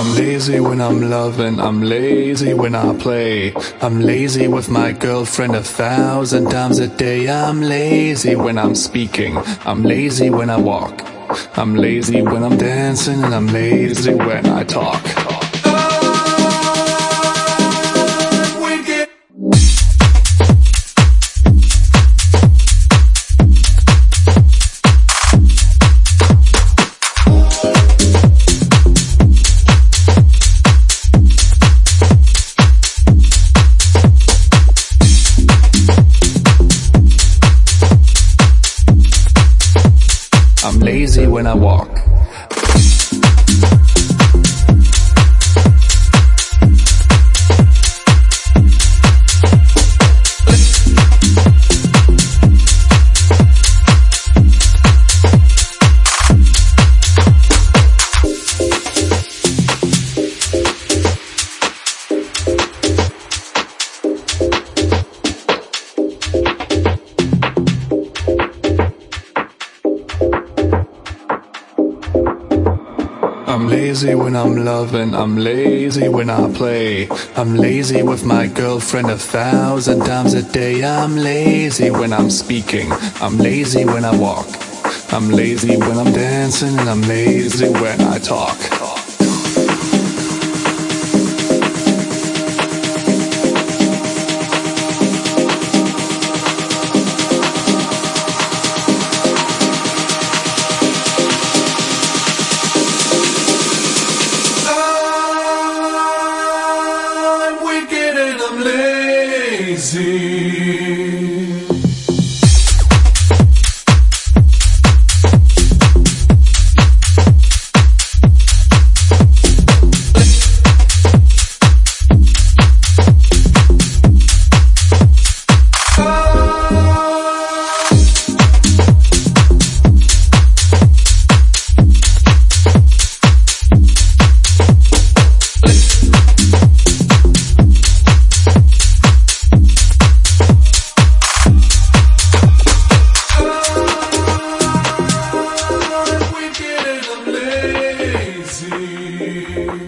I'm lazy when I'm loving, I'm lazy when I play. I'm lazy with my girlfriend a thousand times a day. I'm lazy when I'm speaking, I'm lazy when I walk. I'm lazy when I'm dancing, and I'm lazy when I talk. Lazy when I walk. I'm lazy when I'm loving, I'm lazy when I play. I'm lazy with my girlfriend a thousand times a day. I'm lazy when I'm speaking, I'm lazy when I walk. I'm lazy when I'm dancing, and I'm lazy when I talk. lazy. you.